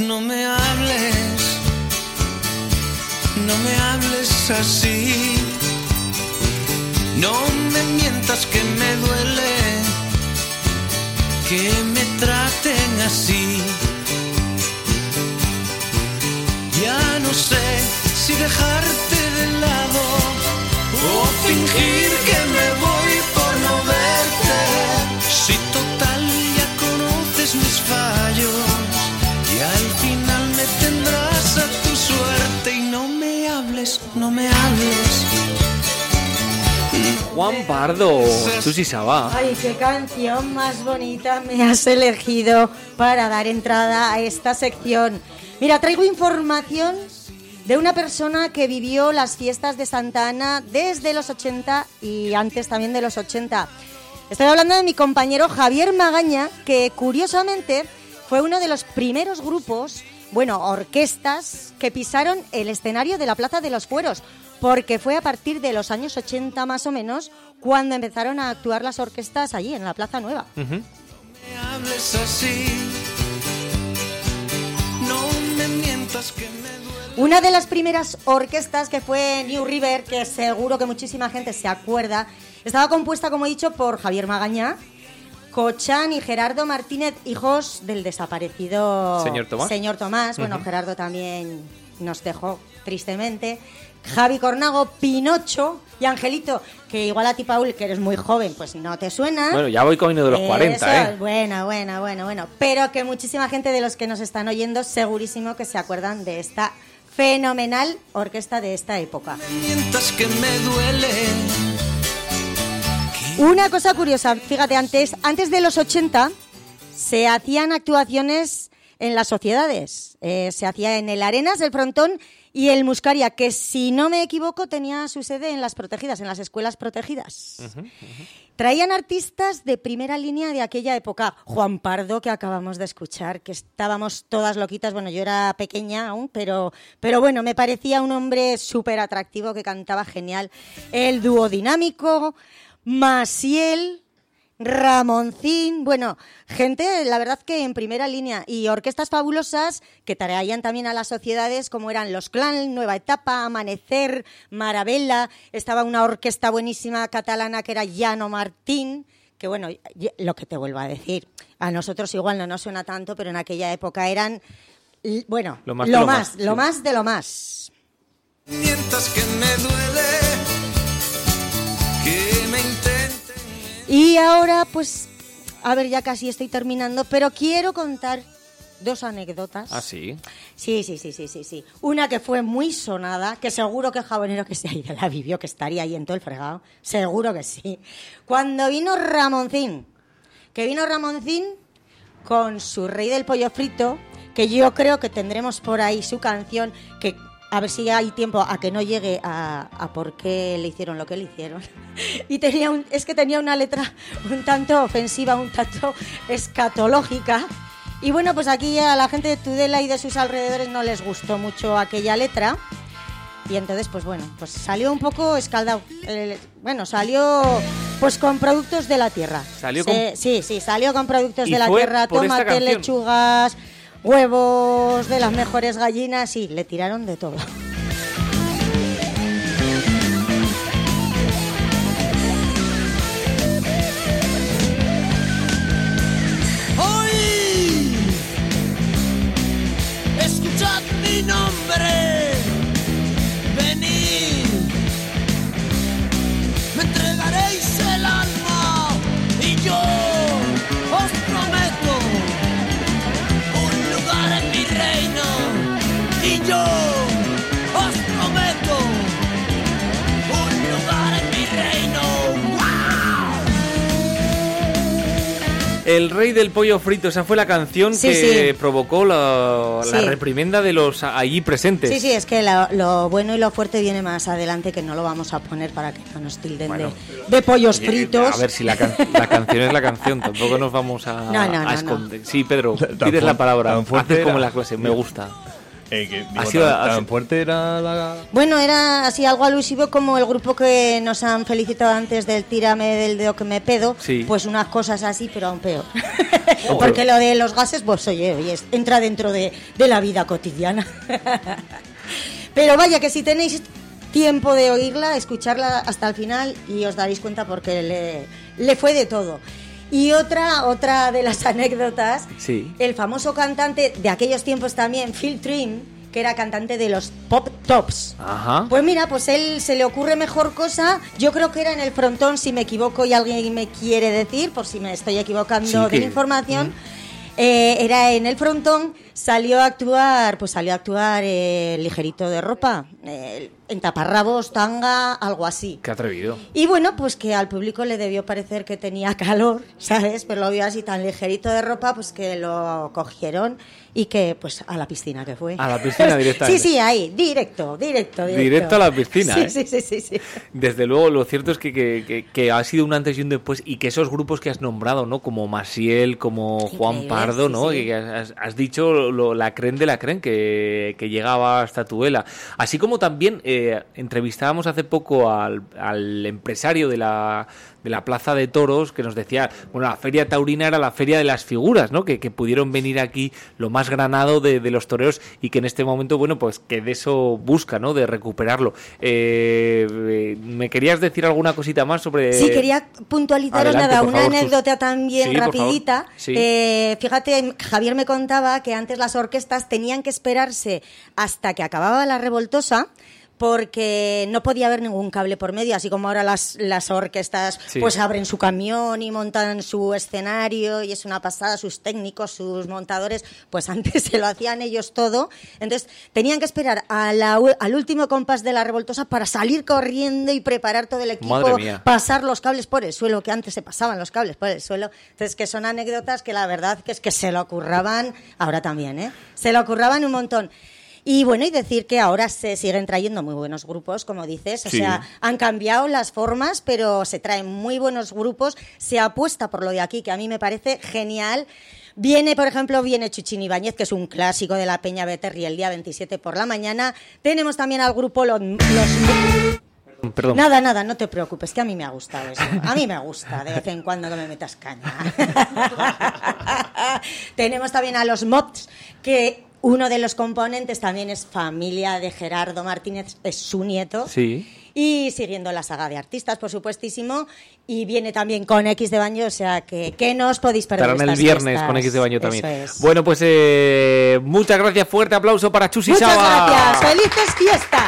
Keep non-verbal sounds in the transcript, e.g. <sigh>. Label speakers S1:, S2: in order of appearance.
S1: no me hables, no me hables así. No me mientas que me duele que me traten así. Ya no sé si dejarte hables, no me hables.
S2: Juan Pardo, Susi Saba.
S3: Ay, qué canción más bonita me has elegido para dar entrada a esta sección. Mira, traigo información de una persona que vivió las fiestas de Santa Ana desde los 80 y antes también de los 80. Estoy hablando de mi compañero Javier Magaña, que curiosamente fue uno de los primeros grupos, bueno, orquestas, que pisaron el escenario de la Plaza de los Fueros, porque fue a partir de los años 80 más o menos cuando empezaron a actuar las orquestas allí, en la Plaza Nueva.
S1: me hables así. No me mientas que me duele.
S3: Una de las primeras orquestas que fue New River, que seguro que muchísima gente se acuerda, estaba compuesta, como he dicho, por Javier Magaña, Cochán y Gerardo Martínez, hijos del desaparecido
S2: Señor Tomás.
S3: Señor Tomás. Bueno, Gerardo también nos dejó tristemente. Javi Cornago, Pinocho y Angelito, que igual a ti, Paul, que eres muy joven, pues no te suena.
S2: Bueno, ya voy camino de los 40,
S3: Eso,
S2: ¿eh?
S3: Bueno, bueno, bueno, bueno. Pero que muchísima gente de los que nos están oyendo, segurísimo que se acuerdan de esta fenomenal orquesta de esta época.
S1: Mientas que me duele.
S3: Una cosa curiosa, fíjate, antes, antes de los 80 se hacían actuaciones en las sociedades. Eh, se hacía en el Arenas, el Frontón y el Muscaria, que si no me equivoco tenía su sede en las protegidas, en las escuelas protegidas. Traían artistas de primera línea de aquella época. Juan Pardo, que acabamos de escuchar, que estábamos todas loquitas. Bueno, yo era pequeña aún, pero, pero bueno, me parecía un hombre súper atractivo que cantaba genial. El dúo dinámico, Masiel, Ramoncín, bueno, gente, la verdad que en primera línea y orquestas fabulosas que traían también a las sociedades como eran Los Clan, Nueva Etapa, Amanecer, Marabella, estaba una orquesta buenísima catalana que era Llano Martín, que bueno, lo que te vuelvo a decir, a nosotros igual no nos suena tanto, pero en aquella época eran, bueno,
S2: Lo más lo más,
S3: lo
S2: sí.
S3: más de lo más.
S1: Mientas que me duele.
S3: Y ahora, pues, a ver, ya casi estoy terminando, pero quiero contar dos anécdotas.
S2: Ah, sí.
S3: Sí, sí, sí, sí, sí, sí. Una que fue muy sonada, que seguro que el jabonero que se ha ido la vivió, que estaría ahí en todo el fregado. Seguro que sí. Cuando vino Ramoncín, que vino Ramoncín con su rey del pollo frito, que yo creo que tendremos por ahí su canción, que a ver si hay tiempo a que no llegue a, a por qué le hicieron lo que le hicieron. <laughs> Y tenía un, es que tenía una letra un tanto ofensiva, un tanto escatológica. Y bueno, pues aquí a la gente de Tudela y de sus alrededores no les gustó mucho aquella letra. Y entonces, pues bueno, pues salió un poco escaldado. Eh, bueno, salió pues con productos de la tierra.
S2: Salió
S3: Sí,
S2: con-
S3: Sí, sí, salió con productos
S2: ¿Y
S3: de la tierra, tomate, lechugas, huevos de las mejores gallinas, sí, le tiraron de todo.
S1: El
S2: rey del pollo frito, esa fue la canción
S3: Sí,
S2: que
S3: sí.
S2: provocó la, la
S3: Sí.
S2: reprimenda de los allí presentes.
S3: Sí, sí, es que lo, lo bueno y lo fuerte viene más adelante, que no lo vamos a poner para que no nos tilden
S2: Bueno.
S3: de, de pollos
S2: Oye,
S3: fritos.
S2: A ver si la, can- la canción es la canción, tampoco nos vamos a, <laughs>
S3: No, no, no,
S2: a
S3: no.
S2: esconder. Sí, Pedro, pides la palabra. Haces como la clase, me gusta.
S4: Eh, que, digo,
S2: Ha sido-
S4: tan, fuerte era la...
S3: Bueno, era así algo alusivo como el grupo que nos han felicitado antes del tírame del dedo que me pedo.
S2: Sí.
S3: Pues unas cosas así, pero aún peor. <laughs> Porque lo de los gases, pues oye, oye, es- entra dentro de, de la vida cotidiana. <laughs> pero vaya, que si tenéis tiempo de oírla, escucharla hasta el final y os daréis cuenta porque le, le fue de todo. Y otra, otra de las <laughs> anécdotas,
S2: Sí.
S3: el famoso cantante de aquellos tiempos también, Phil Trim, que era cantante de los Pop Tops.
S2: Ajá.
S3: Pues mira, pues él se le ocurre mejor cosa. Yo creo que era en el frontón, si me equivoco y alguien me quiere decir, por si me estoy equivocando
S2: Sí,
S3: de
S2: que-
S3: la información. eh, era en el frontón, salió a actuar, pues salió a actuar eh, ligerito de ropa, eh, en taparrabos, tanga, algo así.
S2: Qué atrevido.
S3: Y bueno, pues que al público le debió parecer que tenía <laughs> calor, ¿sabes? Pero lo vio así tan ligerito de ropa, pues que lo cogieron y que pues a la piscina que fue.
S2: A la piscina directamente. <laughs>
S3: Sí, sí, ahí, directo, directo, directo.
S2: Directo a la piscina, <laughs>
S3: Sí,
S2: ¿eh?
S3: sí, sí, sí, sí.
S2: Desde luego, lo cierto es que, que- que- que ha sido un antes y un después y que esos grupos que has nombrado, ¿no? Como Masiel, como Juan
S3: Increíble,
S2: Pardo, ¿no?
S3: sí.
S2: Y que has, has dicho lo- la cren de la cren que, que llegaba hasta Tuela. Así como también eh, entrevistábamos hace poco al, al empresario de la, de la Plaza de Toros que nos decía, bueno, la Feria Taurina era la feria de las figuras, ¿no? Que, que pudieron venir aquí lo más granado de, de los toreros y que en este momento, bueno, pues que de eso busca, ¿no? De recuperarlo. Eh, eh, ¿Me querías decir alguna cosita más sobre...?
S3: Sí, quería puntualizaros
S2: adelante,
S3: nada, una
S2: favor, Sus.
S3: anécdota también
S2: Sí,
S3: rapidita.
S2: Sí.
S3: Eh, fíjate, Javier me contaba que antes las orquestas tenían que esperarse hasta que acababa la revoltosa porque no podía haber ningún cable por medio, así como ahora las, las orquestas
S2: Sí.
S3: pues abren su camión y montan su escenario y es una pasada, sus técnicos, sus montadores, pues <laughs> antes se lo hacían ellos todo, entonces tenían que esperar a la al último compás de la revoltosa para salir corriendo y preparar todo el equipo, pasar los cables por el suelo, que antes se pasaban los cables por el suelo. Entonces, que son anécdotas que la verdad que es que se lo ocurraban, ahora también, ¿eh? Se lo ocurraban un montón. Y bueno, y decir que ahora se siguen trayendo muy buenos grupos, como dices. O
S2: Sí.
S3: sea, han cambiado las formas, pero se traen muy buenos grupos. Se apuesta por lo de aquí, que a mí me parece genial. Viene, por ejemplo, viene Chuchín Ibáñez, que es un clásico de la Peña Beterri el día 27 por la mañana. Tenemos también al grupo Los... los
S2: Perdón.
S3: Nada, nada, no te preocupes, que a mí me ha gustado eso. A mí me gusta de vez en cuando que me metas caña. <laughs> Tenemos también a los Mobs, que uno de los componentes también es familia de Gerardo Martínez, es su nieto.
S2: Sí.
S3: Y siguiendo la saga de artistas, por supuestísimo. Y viene también con X de baño, o sea que, que no os podéis perder.
S2: Estarán el viernes
S3: fiestas.
S2: con X de baño también.
S3: es.
S2: Bueno, pues eh, muchas gracias, fuerte aplauso para Chusi
S3: Muchas
S2: Saba.
S3: gracias, felices fiestas.